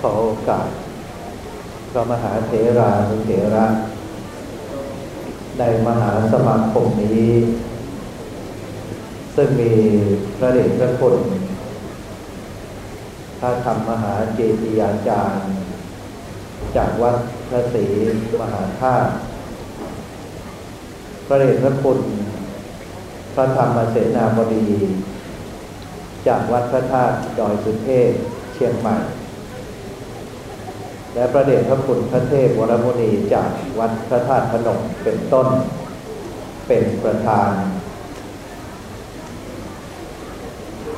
ขอโอกาสพระมหาเถรานุเถระ ในมหาสมาคมนี้ ซึ่งมีพระเดชพระคุณพระธรรมมหาเจดียาจารย์ จากวัดพระศรีมหาธาตุพระเดชพระคุณพระธรรมเสนาบดี จากวัดพระธาตุดอยสุเทพเชียงใหม่ และพระเดชพระคุณพระเทพวรมุนีจากวัดพระธาตุพนมเป็นต้น เป็นประธาน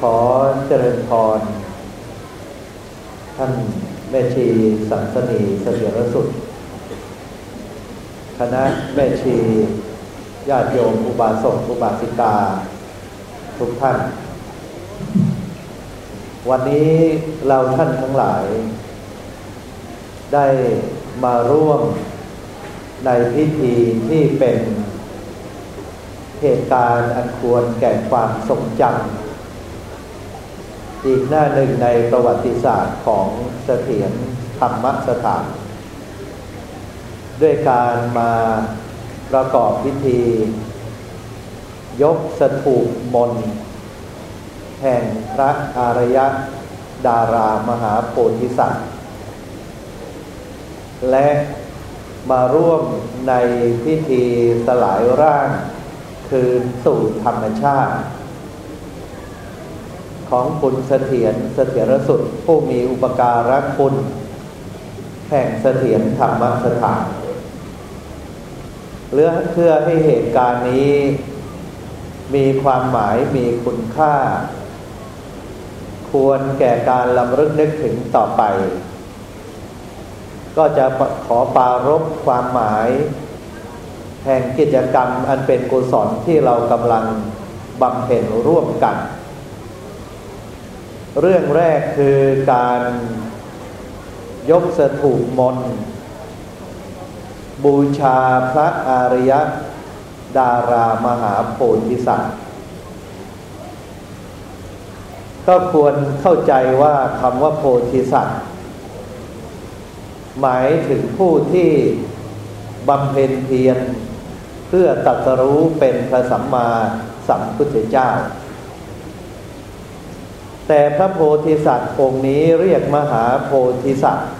ขอเจริญพร ท่านแม่ชีสันสนีเสถียรสุด คณะแม่ชีญาติโยมอุบาสกอุบาสิกา ทุกท่าน วันนี้เราท่านทั้งหลาย ได้มาร่วมในพิธีที่เป็นเหตุการณ์อันควรแก่ความทรงจำอีกหน้าหนึ่งในประวัติศาสตร์ของเสถียรธรรมสถาน ด้วยการมาประกอบพิธี ยกสถูปมน แห่งพระอารยดารามหาโพธิสัตว์ และมาร่วมในพิธีสลายร่าง คืนสู่ธรรมชาติ ของคุณเสถียรเสถียรสุดผู้มีอุปการะคุณ แห่งเสถียรธรรมสถานเพื่อเพื่อให้เหตุการณ์นี้ มีความหมายมีคุณค่า ควรแก่การลำลึกนึกถึงต่อไป ก็จะขอปารบความหมาย แห่งกิจกรรมอันเป็นกุศลที่เรากำลังบำเพ็ญร่วมกัน เรื่องแรกคือการยกสถูปมนบูชาพระอริยดารามหาโพธิสัตว์ก็ควรเข้าใจว่าคำว่าโพธิสัตว์ หมายถึงผู้ที่บำเพ็ญเพียรเพื่อตัดสรู้เป็นพระสัมมาสัมพุทธเจ้า แต่พระโพธิสัตว์องค์นี้เรียกมหาโพธิสัตว์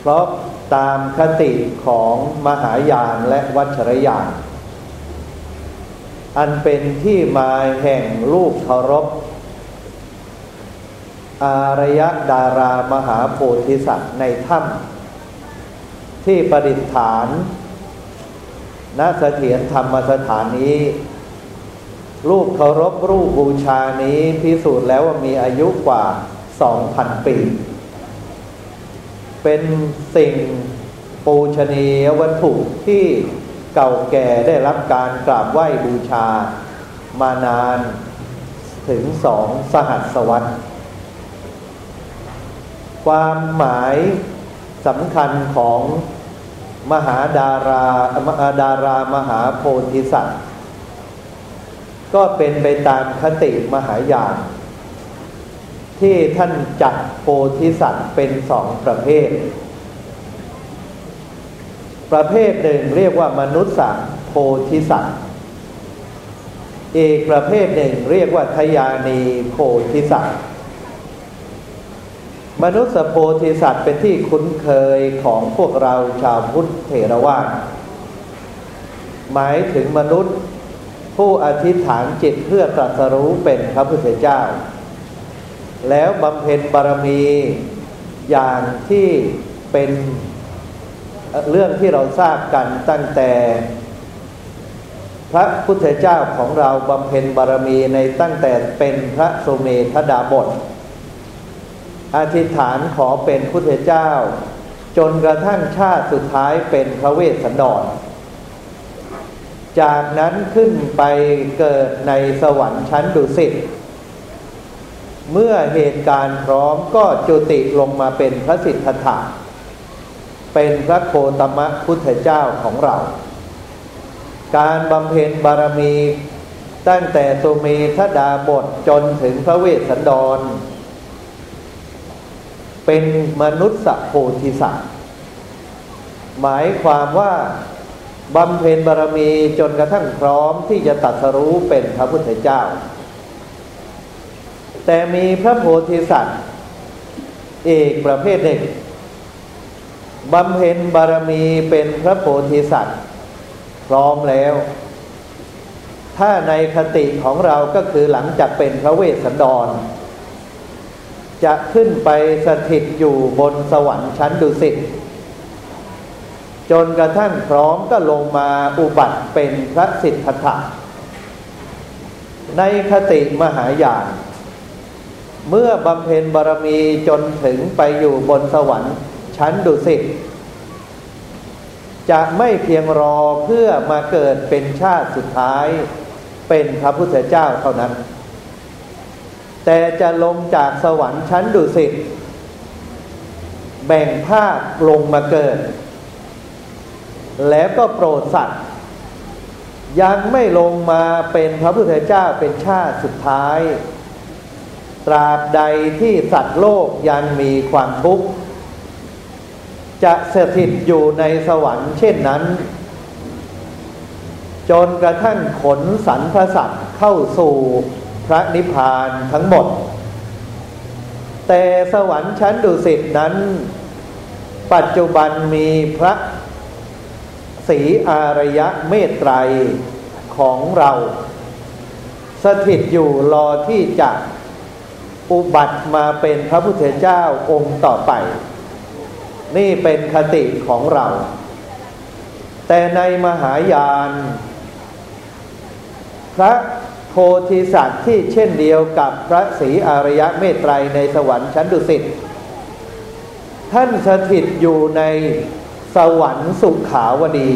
เพราะตามคติของมหายานและวัชรยาน อันเป็นที่มาแห่งรูปเคารพ อารยดารามหาโพธิสัตว์ในถ้ำที่ประดิษฐานณเสถียรธรรมสถานนี้ รูปเคารพรูปบูชานี้พิสูจน์แล้วว่ามีอายุกว่าสองพันปี เป็นสิ่งปูชนียวัตถุที่เก่าแก่ได้รับการกราบไหว้บูชามานานถึงสองสหัสวรรษ ความหมายสำคัญของมหาดาราดารามหาโพธิสัตว์ ก็เป็นไปตามคติมหายาน ที่ท่านจัดโพธิสัตว์เป็นสองประเภท ประเภทหนึ่งเรียกว่ามนุษย์สัตว์โพธิสัตว์อีกประเภทหนึ่งเรียกว่าทยานีโพธิสัตว์ มนุษย์โพธิสัตว์เป็นที่คุ้นเคยของพวกเราชาวพุทธเถรวาทหมายถึงมนุษย์ผู้อธิษฐานจิตเพื่อตรัสรู้เป็นพระพุทธเจ้า แล้วบำเพ็ญบารมีอย่างที่เป็นเรื่องที่เราทราบกันตั้งแต่ พระพุทธเจ้าของเราบำเพ็ญบารมีในตั้งแต่เป็นพระโสเมธดาบท อธิษฐานขอเป็นพุทธเจ้า จนกระทั่งชาติสุดท้ายเป็นพระเวสสันดร จากนั้นขึ้นไปเกิดในสวรรค์ชั้นดุสิตเมื่อเหตุการณ์พร้อมก็จุติลงมาเป็นพระสิทธัตถะเป็นพระโคตมะพุทธเจ้าของเรา การบำเพ็ญบารมี ตั้งแต่สุเมธดาบทจนถึงพระเวสสันดร เป็นมนุษย์โพธิสัตว์หมายความว่าบำเพ็ญบารมีจนกระทั่งพร้อมที่จะตัดสรู้เป็นพระพุทธเจ้า แต่มีพระโพธิสัตว์เอกประเภทหนึ่งบำเพ็ญบารมีเป็นพระโพธิสัตว์ พร้อมแล้ว ถ้าในคติของเราก็คือหลังจากเป็นพระเวสสันดร จะขึ้นไปสถิตอยู่บนสวรรค์ชั้นดุสิตจนกระทั่งพร้อมก็ลงมาอุบัติเป็นพระสิทธัตถะในคติมหายาน เมื่อบำเพ็ญบารมีจนถึงไปอยู่บนสวรรค์ชั้นดุสิตจะไม่เพียงรอเพื่อมาเกิดเป็นชาติสุดท้าย เป็นพระพุทธเจ้าเท่านั้น แต่จะลงจากสวรรค์ชั้นดุสิตแบ่งภาคลงมาเกิด แล้วก็โปรดสัตว์ ยังไม่ลงมาเป็นพระพุทธเจ้าเป็นชาติสุดท้าย ตราบใดที่สัตว์โลกยังมีความทุกข์ จะสถิตอยู่ในสวรรค์เช่นนั้น จนกระทั่งขนสันพระสัตว์เข้าสู่ พระนิพพานทั้งหมด แต่สวรรค์ชั้นดุสิตนั้น ปัจจุบันมีพระศีอารยะเมตไตรของเรา สถิตอยู่รอที่จะอุบัติมาเป็นพระพุทธเจ้าองค์ต่อไป นี่เป็นคติของเรา แต่ในมหายาน พระ โพธิสัตว์ที่เช่นเดียวกับพระศรีอารยะเมตไตรในสวรรค์ชั้นดุสิตท่านสถิตอยู่ในสวรรค์สุขาวดี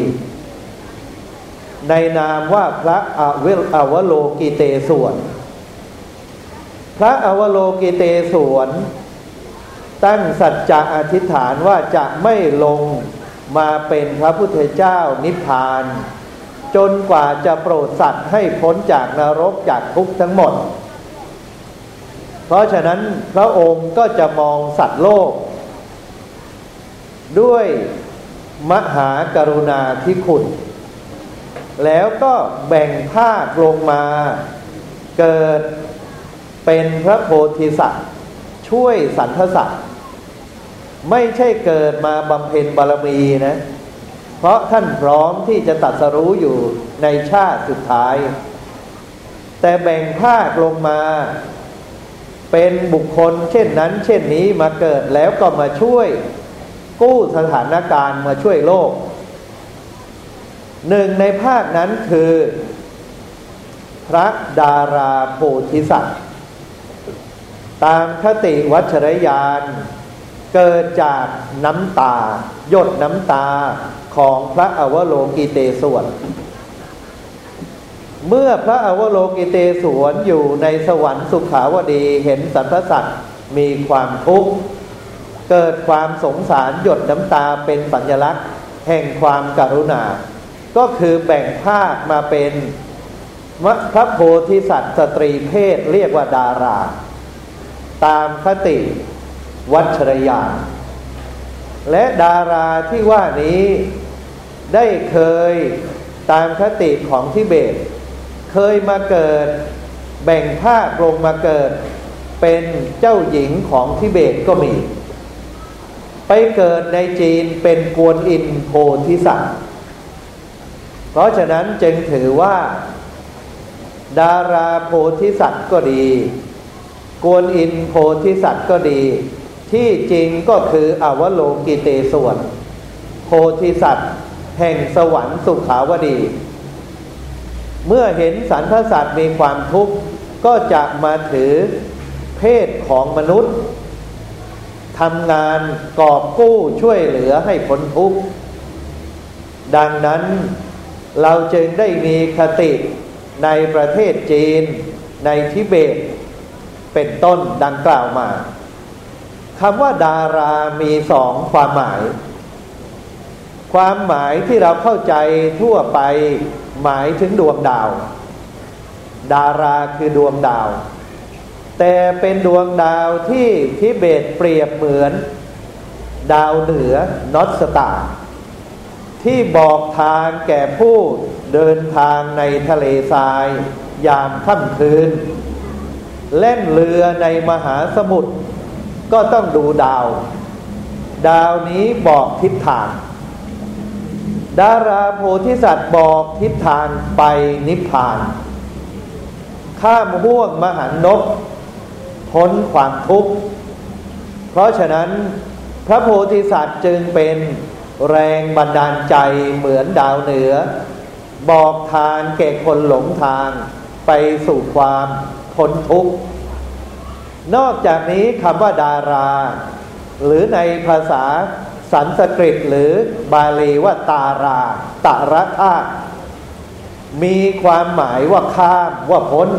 ในนามว่าพระอเวลอวโลกิเตสวน พระอวโลกิเตสวน ตั้งสัจจะอธิษฐานว่าจะไม่ลงมาเป็นพระพุทธเจ้านิพพาน จนกว่าจะโปรดสัตว์ให้พ้นจากนรกจากทุกข์ทั้งหมด เพราะฉะนั้นพระองค์ก็จะมองสัตว์โลก ด้วยมหากรุณาธิคุณ แล้วก็แบ่งภาคลงมาเกิดเป็นพระโพธิสัตว์ ช่วยสรรพสัตว์ ไม่ใช่เกิดมาบำเพ็ญบารมีนะ เพราะท่านพร้อมที่จะตัดสรู้อยู่ในชาติสุดท้าย แต่แบ่งภาคลงมา เป็นบุคคลเช่นนั้น เช่นนี้มาเกิดแล้วก็มาช่วย กู้สถานการณ์มาช่วยโลก หนึ่งในภาคนั้นคือ พระดาราโพธิสัตว์ ตามคติวัชรยานเกิดจากน้ำตา หยดน้ำตา ของพระอวโลกิเตศวน เมื่อพระอวโลกิเตศวนอยู่ในสวรรค์สุขาวดีเห็นสรรพสัตว์มีความทุกข์เกิดความสงสารหยดน้ำตาเป็นสัญลักษณ์ แห่งความกรุณา ก็คือแบ่งภาคมาเป็นพระโพธิสัตว์สตรีเพศเรียกว่าดารา ตามคติวัชรยานและดาราที่ว่านี้ ได้เคยตามคติของทิเบต เคยมาเกิด แบ่งภาคลงมาเกิด เป็นเจ้าหญิงของทิเบตก็มี ไปเกิดในจีนเป็นกวนอินโพธิสัตว์เพราะฉะนั้นจึงถือว่า ดาราโพธิสัตว์ก็ดี กวนอินโพธิสัตว์ก็ดี ที่จริงก็คืออวโลกิเตส่วนโพธิสัตว์ แห่งสวรรค์สุขาวดี เมื่อเห็นสรรพสัตว์มีความทุกข์ก็จะมาถือเพศของมนุษย์ทำงานกอบกู้ช่วยเหลือให้พ้นทุกข์ดังนั้นเราจึงได้มีคติในประเทศจีน ในทิเบต เป็นต้นดังกล่าวมาคำว่าดารามีสองความหมาย ความหมายที่เราเข้าใจทั่วไปหมายถึงดวงดาว ดาราคือดวงดาว แต่เป็นดวงดาวที่ทิเบตเปรียบเหมือน ดาวเหนือนอตสตา ที่บอกทางแก่ผู้เดินทางในทะเลทราย ยามค่ำคืน เล่นเรือในมหาสมุทรก็ต้องดูดาว ดาวนี้บอกทิศทาง ดาราโพธิสัตว์บอกทิศทางไปนิพพาน ข้ามห่วงมหันนกพ้นความทุกข์ เพราะฉะนั้นพระโพธิสัตว์จึงเป็นแรงบันดาลใจเหมือนดาวเหนือ บอกทางแก่คนหลงทางไปสู่ความพ้นทุกข์ นอกจากนี้คำว่าดารา หรือในภาษา สันสกฤตหรือบาลีว่าตาราตะระธามีความหมายว่าข้ามว่าพ้น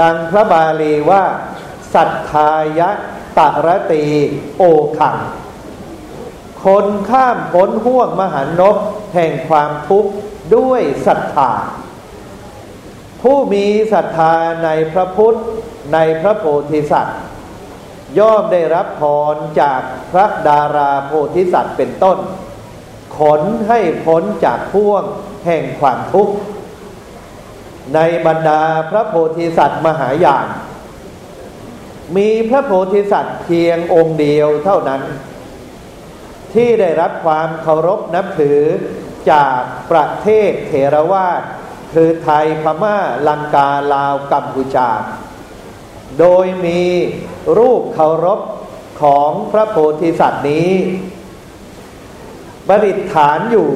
ดังพระบาลีว่า สัทธายะตะระตีโอขัง คนข้ามพ้นห่วงมหันนบแห่งความทุกข์ด้วยศรัทธา ผู้มีศรัทธาในพระพุทธในพระโพธิสัตว์ ย่อมได้รับพรจากพระดาราโพธิสัตว์เป็นต้น ขนให้พ้นจากพ่วงแห่งความทุกข์ ในบรรดาพระโพธิสัตว์มหายาน มีพระโพธิสัตว์เพียงองค์เดียวเท่านั้น ที่ได้รับความเคารพนับถือจากประเทศเถรวาทคือไทยพม่าลังกาลาวกัมพูชา โดยมีรูปเคารพของพระโพธิสัตว์นี้ ประดิษฐานอยู่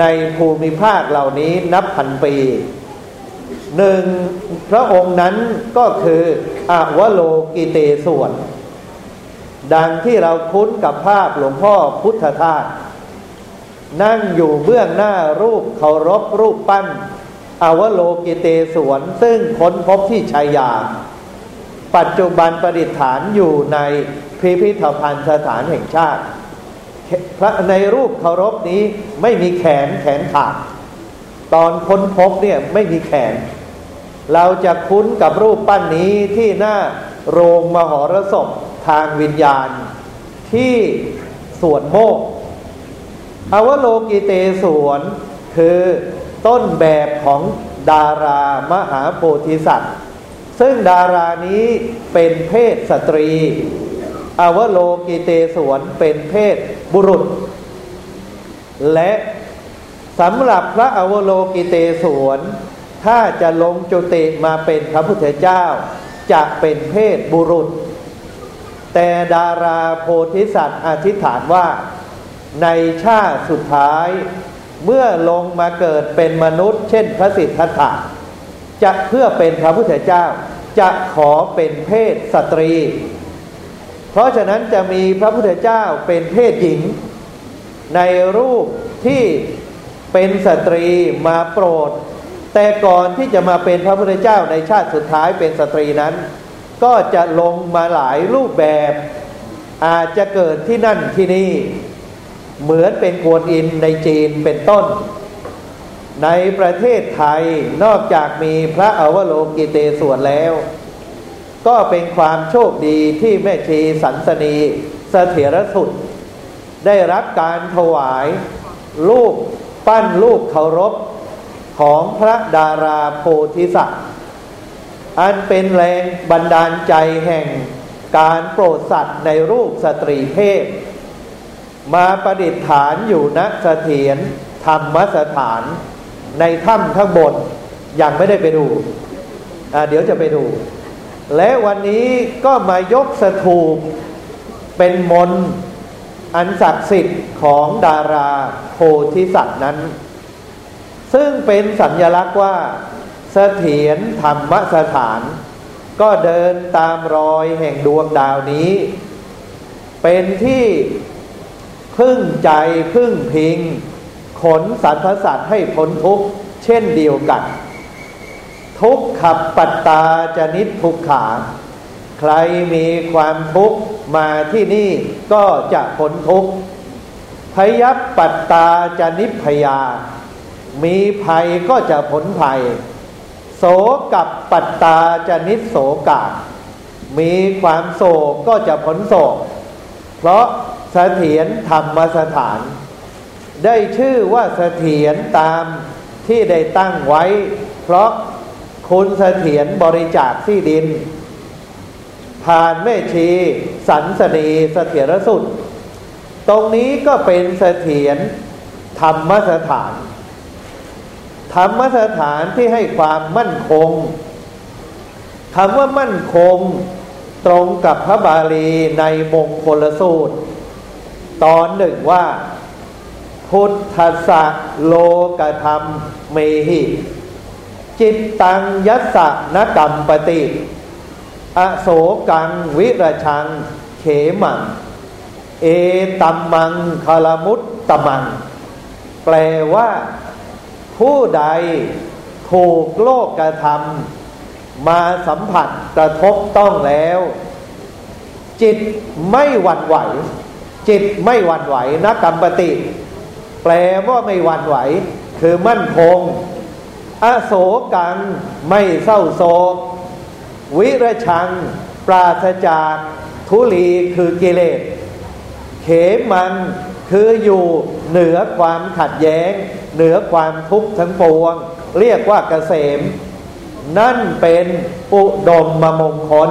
ในภูมิภาคเหล่านี้นับพันปีหนึ่งพระองค์นั้นก็คืออวโลกิเตสวน ดังที่เราคุ้นกับภาพหลวงพ่อพุทธทาสนั่งอยู่เบื้องหน้ารูปเคารพรูปปั้นอวโลกิเตสวน ซึ่งค้นพบที่ชัยยา ปัจจุบันประดิษฐานอยู่ในพิพิธภัณฑ์สถานแห่งชาติ พระในรูปเคารพนี้ไม่มีแขนแขนขาดตอนค้นพบเนี่ยไม่มีแขน เราจะคุ้นกับรูปปั้นนี้ที่หน้าโรงมหรสพทางวิญญาณ ที่สวนโมกอวโลกิเตสวนคือต้นแบบของดารามหาโพธิสัตว์ ซึ่งดารานี้เป็นเพศสตรีอวโลกิเตสวนเป็นเพศบุรุษ และสำหรับพระอวโลกิเตสวนถ้าจะลงจุติมาเป็นพระพุทธเจ้า จะเป็นเพศบุรุษ แต่ดาราโพธิสัตว์อธิษฐานว่า ในชาติสุดท้าย เมื่อลงมาเกิดเป็นมนุษย์ เช่นพระสิทธัตถะจะเพื่อเป็นพระพุทธเจ้า จะขอเป็นเพศสตรี เพราะฉะนั้นจะมีพระพุทธเจ้าเป็นเพศหญิง ในรูปที่เป็นสตรีมาโปรด แต่ก่อนที่จะมาเป็นพระพุทธเจ้าในชาติสุดท้ายเป็นสตรีนั้น ก็จะลงมาหลายรูปแบบ อาจจะเกิดที่นั่นที่นี่ เหมือนเป็นกวนอิมในจีนเป็นต้น ในประเทศไทยนอกจากมีพระอวโลกิเตส่วนแล้ว ก็เป็นความโชคดีที่แม่ชีสันสนีเสถียรสุด ได้รับการถวายรูปปั้นรูปเคารพของพระดาราโพธิสัตว์ อันเป็นแรงบันดาลใจแห่งการโปรดสัตว์ในรูปสตรีเพศ มาประดิษฐานอยู่ณเสถียรธรรมสถาน ในถ้ำข้างบนยังไม่ได้ไปดูเดี๋ยวจะไปดู และวันนี้ก็มายกสถูปเป็นมนอันศักดิ์สิทธิ์ของดาราโพธิสัตว์นั้น ซึ่งเป็นสัญลักษณ์ว่าเสถียรธรรมสถาน ก็เดินตามรอยแห่งดวงดาวนี้ เป็นที่พึ่งใจพึ่งพิง ขนสรรพสัตว์ให้พ้นทุกข์เช่นเดียวกัน ทุกขับปัตตาจะนิทุกขา ใครมีความทุกข์มาที่นี่ก็จะพ้นทุกข์พยับปัตตาจะนิพยา มีภัยก็จะพ้นภัย โสกับปัตตาจะนิโสกามีความโศกก็จะพ้นโศก เพราะเสถียรธรรมสถาน ได้ชื่อว่าเสถียรตามที่ได้ตั้งไว้ เพราะคุณเสถียรบริจาคที่ดิน ผ่านแม่ชีสันสนีเสถียรสุด ตรงนี้ก็เป็นเสถียรธรรมสถาน ธรรมสถานที่ให้ความมั่นคงคำว่ามั่นคงตรงกับพระบาลีในมงคลสูตร ตอนหนึ่งว่า พุทธะโลกธรรมเมหิจิตตังยัสสะนกรรมปฏิอโศกังวิรชัง เขมัง เอตัมมังคารมุตตมัง แปลว่า ผู้ใดถูกโลกกระทำมาสัมผัสกระทบต้องแล้ว จิตไม่หวั่นไหว จิตไม่หวั่นไหวนักกรรมปฏิ แปลว่าไม่หวั่นไหว คือมั่นคง อโศกังไม่เศร้าโศก วิรชัง ปราศจากทุลีคือกิเลส เขมันคืออยู่เหนือความขัดแย้ง เหนือความทุกข์ทั้งปวง เรียกว่าเกษม นั่นเป็นอุดมมมงคล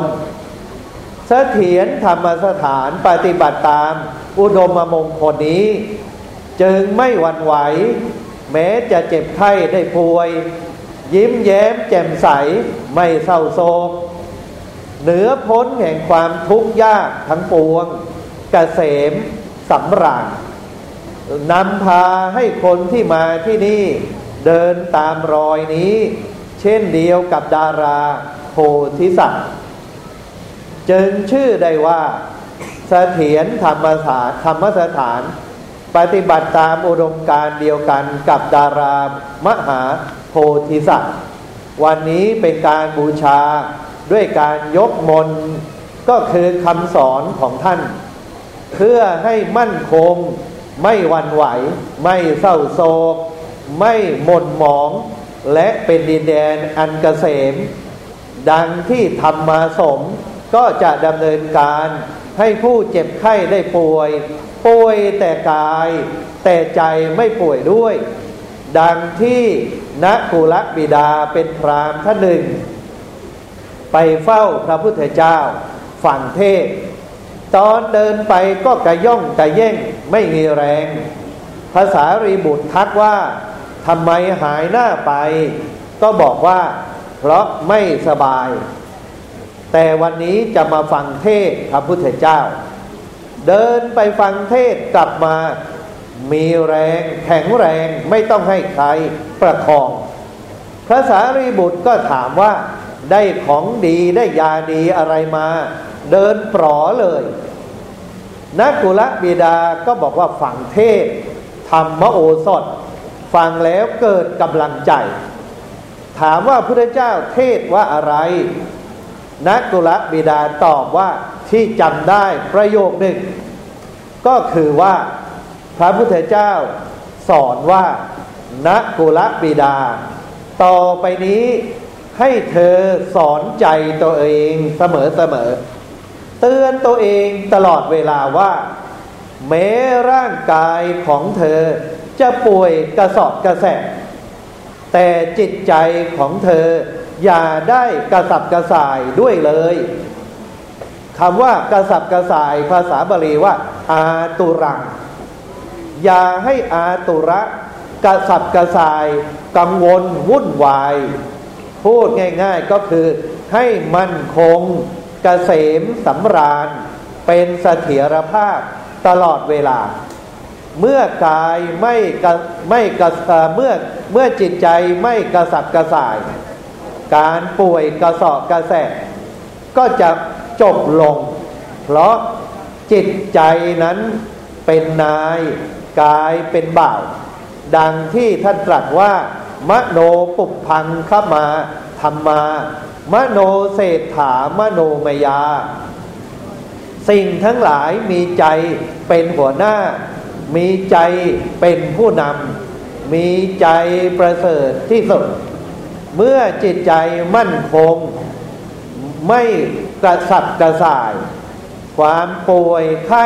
เสถียรธรรมสถานปฏิบัติตาม อุดมมมงคลนี้ จึงไม่หวั่นไหว แม้จะเจ็บไข้ได้ป่วย ยิ้มแย้มแจ่มใสไม่เศร้าโศก เหนือพ้นแห่งความทุกข์ยากทั้งปวงกเกษมสำราญนำพาให้คนที่มาที่นี่เดินตามรอยนี้ เช่นเดียวกับดาราโพธิสัตว์จึงชื่อได้ว่าเสถียรธรรมสถานธรรมสถาน ปฏิบัติตามอุดมการเดียวกันกับดารามหาโพธิสัตว์ วันนี้เป็นการบูชาด้วยการยกมนก็คือคำสอนของท่าน เพื่อให้มั่นคงไม่วันไหว ไม่เศร้าโศก ไม่หม่นหมอง และเป็นดินแดนอันกเกษม ดังที่ทำมาสมก็จะดำเนินการ ให้ผู้เจ็บไข้ได้ป่วย ป่วยแต่กาย แต่ใจไม่ป่วยด้วย ดังที่นักกุลบิดาเป็นพรามท่านหนึ่ง ไปเฝ้าพระพุทธเจ้า ฝั่งเทศ ตอนเดินไปก็กระย่องกระเย่งไม่มีแรง ภาษารีบุตรทักว่าทำไมหายหน้าไป ก็บอกว่า เพราะไม่สบาย แต่วันนี้จะมาฟังเทศพระพุทธเจ้า เดินไปฟังเทศกลับมา มีแรงแข็งแรงไม่ต้องให้ใครประคอง พระสารีบุตรก็ถามว่าได้ของดีได้ยาดีอะไรมา เดินปลอเลยนักกุลบิดาก็บอกว่าฝังเทศธรรมโอสถ ฟังแล้วเกิดกำลังใจ ถามว่าพระเจ้าเทศว่าอะไร นักกุลบิดาตอบว่าที่จำได้ประโยคหนึ่ง ก็คือว่าพระพุทธเจ้าสอนว่านักกุลบิดา ต่อไปนี้ให้เธอสอนใจตัวเองเสมอเสมอ เตือนตัวเองตลอดเวลาว่า แม้ร่างกายของเธอจะป่วยกระสอบกระแสแต่จิตใจของเธอ อย่าได้กระสับกระส่ายด้วยเลยคำว่ากระสับกระส่ายภาษาบาลีว่า อาตุรัง อย่าให้อาตุระกระสับกระส่ายกังวลวุ่นวาย พูดง่ายๆก็คือให้มั่นคงกเกษมสำราญ เป็นเสถียรภาพตลอดเวลา เมื่อกายไม่กระไม่กระเมื่อเมื่อจิตใจไม่กระสับกระส่าย การป่วยกระสอบกระแสก็จะจบลง เพราะจิตใจนั้นเป็นนายกายเป็นบ่าว ดังที่ท่านตรัสว่า มโนปุพังขมาธรรมา มโนเศรษฐามโนมยา สิ่งทั้งหลายมีใจเป็นหัวหน้า มีใจเป็นผู้นำมีใจประเสริฐที่สุด เมื่อจิตใจมั่นคง ไม่กระสับกระส่าย ความป่วยไข้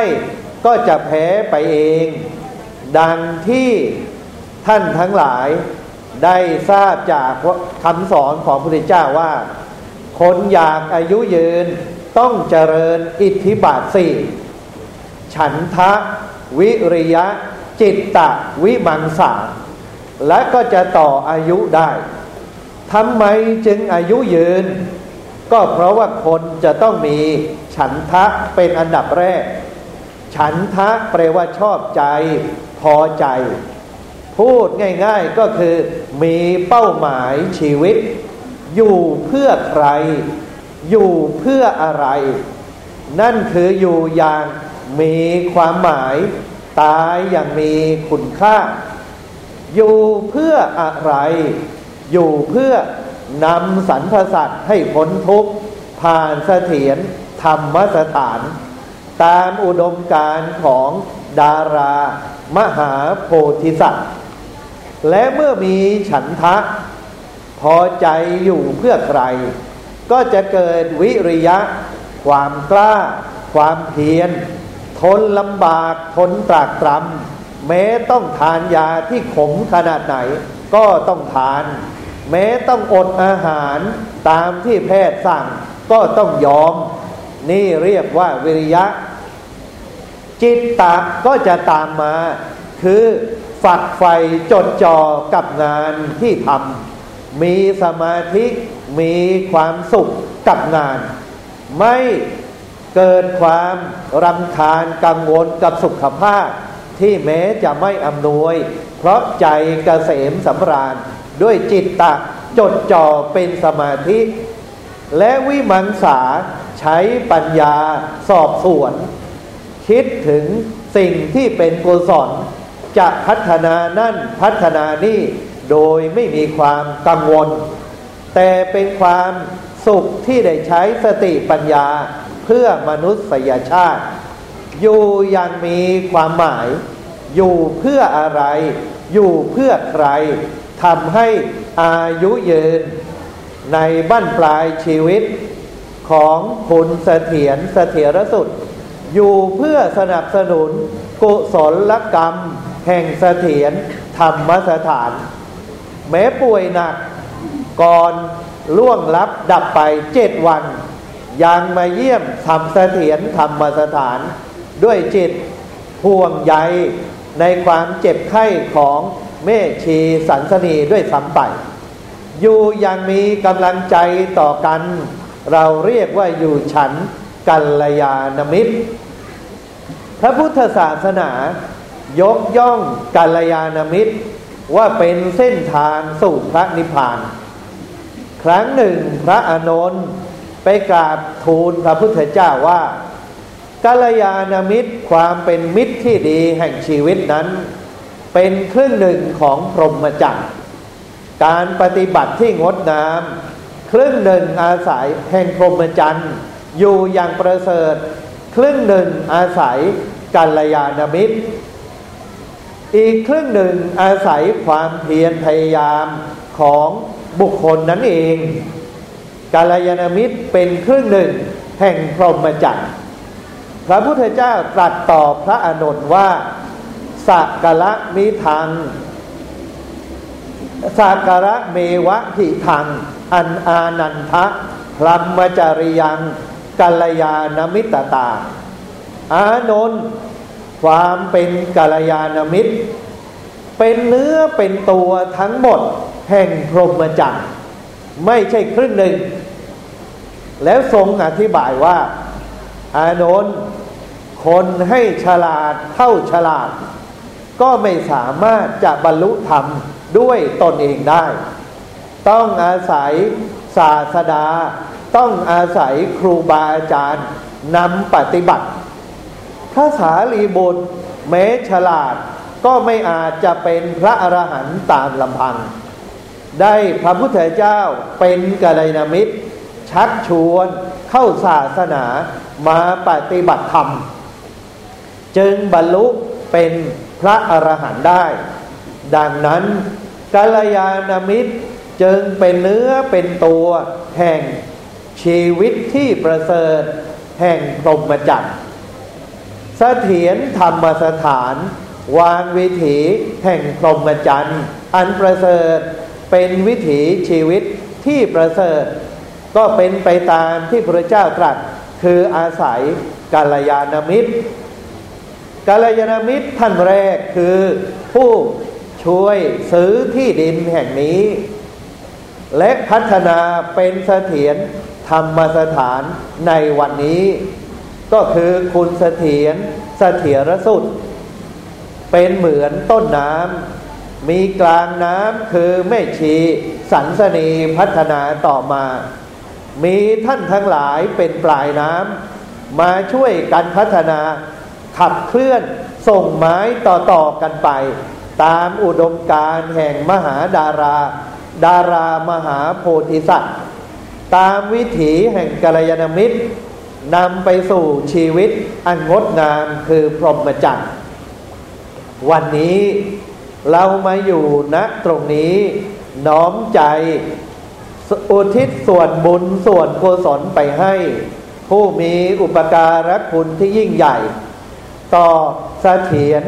ก็จะแพ้ไปเอง ดังที่ท่านทั้งหลายได้ทราบจากคำสอนของพระพุทธเจ้าว่า คนอยากอายุยืนต้องเจริญอิทธิบาทสี่ฉันทะ วิริยะ จิตตะ วิมังสาและก็จะต่ออายุได้ ทำไมจึงอายุยืน ก็เพราะว่าคนจะต้องมีฉันทะเป็นอันดับแรก ฉันทะแปลว่าชอบใจ พอใจ พูดง่าย ๆก็คือมีเป้าหมายชีวิต อยู่เพื่อใคร อยู่เพื่ออะไร นั่นคืออยู่อย่างมีความหมาย ตายอย่างมีคุณค่า อยู่เพื่ออะไร อยู่เพื่อนำสรรพสัตว์ให้พ้นทุกข์ผ่านเสถียรธรรมสถาน ตามอุดมการของดารามหาโพธิสัตว์ และเมื่อมีฉันทะ พอใจอยู่เพื่อใคร ก็จะเกิดวิริยะ ความกล้า ความเพียร ทนลำบากทนตรากตรำแม้ต้องทานยาที่ขมขนาดไหนก็ต้องทาน แม้ต้องอดอาหารตามที่แพทย์สั่งก็ต้องยอม นี่เรียกว่าวิริยะ จิตตะก็จะตามมา คือฝักไฟจดจ่อกับงานที่ทำมีสมาธิมีความสุขกับงาน ไม่เกิดความรำคาญกังวลกับสุขภาพ ที่แม้จะไม่อำนวย เพราะใจกเกษมสำราญ ด้วยจิตตะจดจ่อเป็นสมาธิ และวิมังสาใช้ปัญญาสอบสวน คิดถึงสิ่งที่เป็นกุศลจะพัฒนานั่นพัฒนานี่โดยไม่มีความกังวล แต่เป็นความสุขที่ได้ใช้สติปัญญาเพื่อมนุษยชาติ อยู่ยังมีความหมาย อยู่เพื่ออะไร อยู่เพื่อใคร ทำให้อายุยืนในบั้นปลายชีวิตของคุณเสถียรเสถียรสุด อยู่เพื่อสนับสนุนกุศลกรรม แห่งเสถียรธรรมสถาน แม้ป่วยหนัก ก่อนล่วงลับดับไปเจ็ดวัน ยังมาเยี่ยมทำเสถียรธรรมสถาน ด้วยจิตห่วงใยในความเจ็บไข้ของ เมชีสันสนีด้วยสัมไป อยู่ยังมีกำลังใจต่อกัน เราเรียกว่าอยู่ฉันกัลยาณมิตร พระพุทธศาสนายกย่องกัลยาณมิตร ว่าเป็นเส้นทางสู่พระนิพพาน ครั้งหนึ่งพระอานนท์ไปกราบทูลพระพุทธเจ้าว่ากัลยาณมิตรความเป็นมิตรที่ดีแห่งชีวิตนั้น เป็นครึ่งหนึ่งของพรหมจรรย์การปฏิบัติที่งดงามครึ่งหนึ่งอาศัยแห่งพรหมจรรย์อยู่อย่างประเสริฐ ครึ่งหนึ่งอาศัยกัลยาณมิตร อีกครึ่งหนึ่งอาศัยความเพียรพยายามของบุคคลนั้นเองกาลยานมิตรเป็นครึ่งหนึ่งแห่งพรหมจรรย์ พระพุทธเจ้าตรัสตอบพระอานนท์ว่า สักกะมิทังสักกะเมวะหิทัง อันอานันทะพรหมจริยังกัลยาณมิตรตา อานนท์ความเป็นกัลยาณมิตร เป็นเนื้อเป็นตัวทั้งหมด แห่งพรหมจรรย์ไม่ใช่ครึ่งหนึ่ง แล้วทรงอธิบายว่า อานนท์คนให้ฉลาดเท่าฉลาด ก็ไม่สามารถจะบรรลุธรรมด้วยตนเองได้ ต้องอาศัยศาสดา ต้องอาศัยครูบาอาจารย์นำปฏิบัติ พระสารีบุตรแม้ฉลาดก็ไม่อาจจะเป็นพระอรหันต์ตามลำพัง ได้พระพุทธเจ้าเป็นกัลยาณมิตร ชักชวนเข้าศาสนามาปฏิบัติธรรม จึงบรรลุเป็น พระอรหันต์ได้ ดังนั้นกัลยาณมิตรจึงเป็นเนื้อเป็นตัวแห่งชีวิตที่ประเสริฐแห่งพรหมจรรย์เสถียรธรรมสถาน วางวิถีแห่งพรหมจรรย์อันประเสริฐเป็นวิถีชีวิตที่ประเสริฐ ก็เป็นไปตามที่พระเจ้าตรัส คืออาศัยกาลยานมิตร กาลยานมิตรท่านแรกคือผู้ช่วยซื้อที่ดินแห่งนี้ และพัฒนาเป็นเสถียรธรรมสถานในวันนี้ ก็คือคุณเสถียรเสถียรสุด เป็นเหมือนต้นน้ำมีกลางน้ำคือแม่ชีสันสนีพัฒนาต่อมา มีท่านทั้งหลายเป็นปลายน้ำมาช่วยกันพัฒนา ขับเคลื่อนส่งไม้ต่อๆกันไป ตามอุดมการแห่งมหาดารา ดารามหาโพธิสัตว์ ตามวิถีแห่งกัลยาณมิตรนำไปสู่ชีวิตอันงดงามคือพรหมจรรย์วันนี้เรามาอยู่ณตรงนี้น้อมใจ อุทิศส่วนบุญส่วนกุศลไปให้ ผู้มีอุปการะคุณที่ยิ่งใหญ่ ต่อเสถียร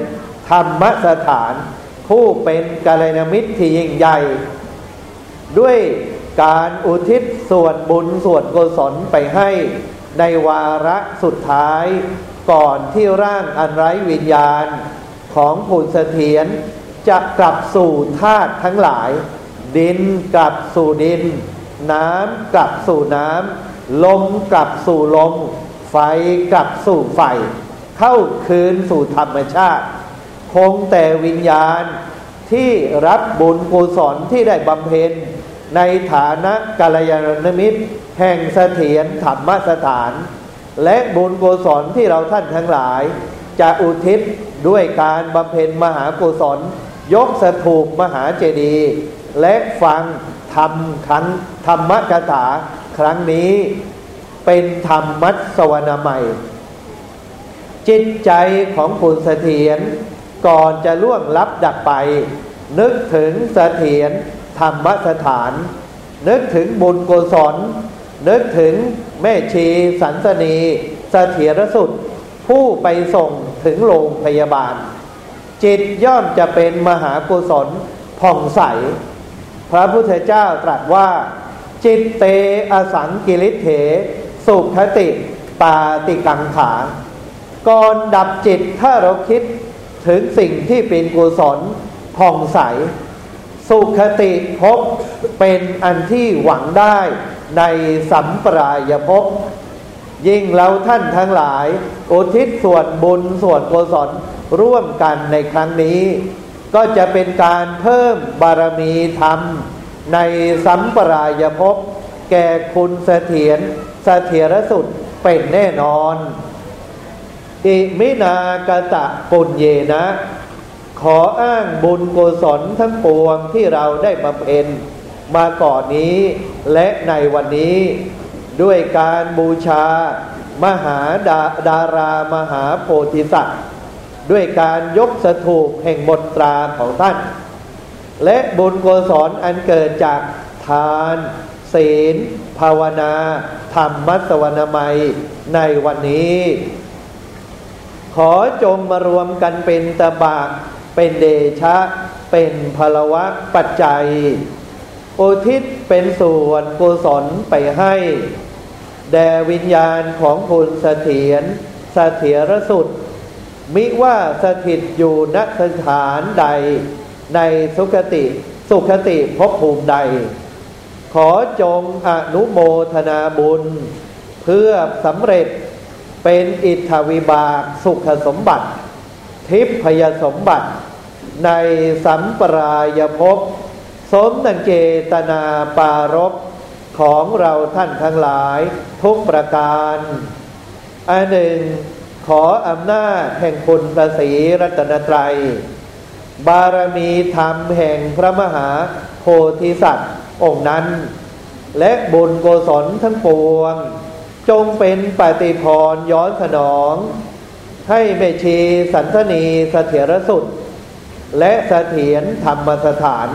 ธรรมสถาน ผู้เป็นกาลนามิตรที่ยิ่งใหญ่ ด้วยการอุทิศส่วนบุญส่วนกุศลไปให้ในวาระสุดท้ายก่อนที่ร่างอันไร้วิญญาณของผู้เสถียรจะกลับสู่ธาตุทั้งหลาย ดินกลับสู่ดิน น้ำกลับสู่น้ำลมกลับสู่ลม ไฟกลับสู่ไฟ เข้าคืนสู่ธรรมชาติ คงแต่วิญญาณที่รับบุญกุศลที่ได้บำเพ็ญ ในฐานะกาลยานมิตร แห่งเสถียรธรรมสถาน และบุญกุศลที่เราท่านทั้งหลาย จะอุทิศด้วยการบำเพ็ญมหากุศล ยกสถูปมหาเจดีย์และฟังธรรมคันธรรมกถาครั้งนี้ เป็นธรรมมัสวนาใหม่ จิตใจของคุณเสถียรก่อนจะล่วงลับดับไป นึกถึงเสถียรธรรมสถาน นึกถึงบุญกุศลนึกถึงแม่ชีสันสนีเสถียรสุด ผู้ไปส่งถึงโรงพยาบาล จิตย่อมจะเป็นมหากุศลผ่องใส พระพุทธเจ้าตรัสว่า จิตเตอสังกิริเถ สุขติปาติกังขา ก่อนดับจิตถ้าเราคิดถึงสิ่งที่เป็นกุศลผ่องใส สุขติภพเป็นอันที่หวังได้ในสัมปรายภพยิ่งเราท่านทั้งหลาย อุทิศส่วนบุญส่วนกุศลร่วมกันในครั้งนี้ ก็จะเป็นการเพิ่มบารมีธรรม ในสัมปรายภพแก่คุณเสถียรเสถียรสุดเป็นแน่นอน อิมินากตะปุญเยนะ ขออ้างบุญกุศลทั้งปวงที่เราได้บำเพ็ญมาก่อนนี้และในวันนี้ด้วยการบูชามหาดาดารามหาโพธิสัตว์ ด้วยการยกสถูปแห่งมนตราของท่าน และบุญกุศลอันเกิดจากทาน ศีล ภาวนา ธรรมมัสวนามัย ในวันนี้ ขอจงมารวมกันเป็นตบะเป็นเดชะ เป็นพลวะปัจจัยอุทิศเป็นส่วนกุศลไปให้ แด่วิญญาณของคุณเสถียรเสถียรสุด มิว่าสถิตอยู่ณสถานใด ในสุขติสุขติภพภูมิใด ขอจงอนุโมทนาบุญ เพื่อสำเร็จ เป็นอิทธวิบากสุขสมบัติ ทิพยสมบัติ ในสัมปรายภพสมดังเจตนาปารบของเราท่านทั้งหลายทุกประการอันหนึ่งขออำนาจแห่งคุณพระศรีรัตนตรัย บารมีธรรมแห่งพระมหาโพธิสัตว์องค์นั้น และบุญโกศลทั้งปวง จงเป็นปฏิพรย้อนสนอง ให้เมชีสันทนีเสถียรสุด และเสถียรธรรมสถาน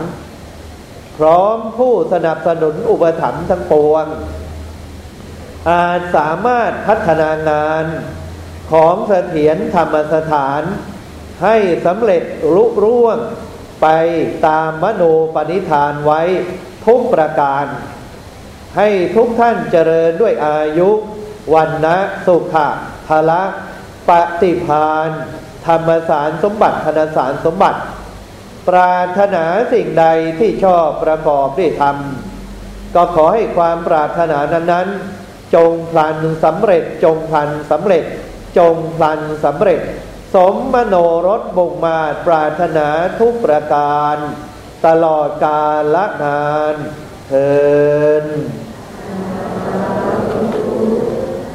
พร้อมผู้สนับสนุนอุปถัมภ์ทั้งปวง อาจสามารถพัฒนางานของเสถียรธรรมสถาน ให้สำเร็จรุร่วงไปตามมโนปณิธานไว้ทุกประการ ให้ทุกท่านเจริญด้วยอายุ วันนะสุขะพละปฏิพานธรรมสารสมบัติธนสารสมบัติ ปรารถนาสิ่งใดที่ชอบประกอบด้ทำก็ขอให้ความปรารถนานั้นๆ จงพลันสำเร็จจงพลันสำเร็จ จงพลันสำเร็จ สมมโนรสบ่งมาปรารถนาทุกประการ ตลอดกาลละนานเทิน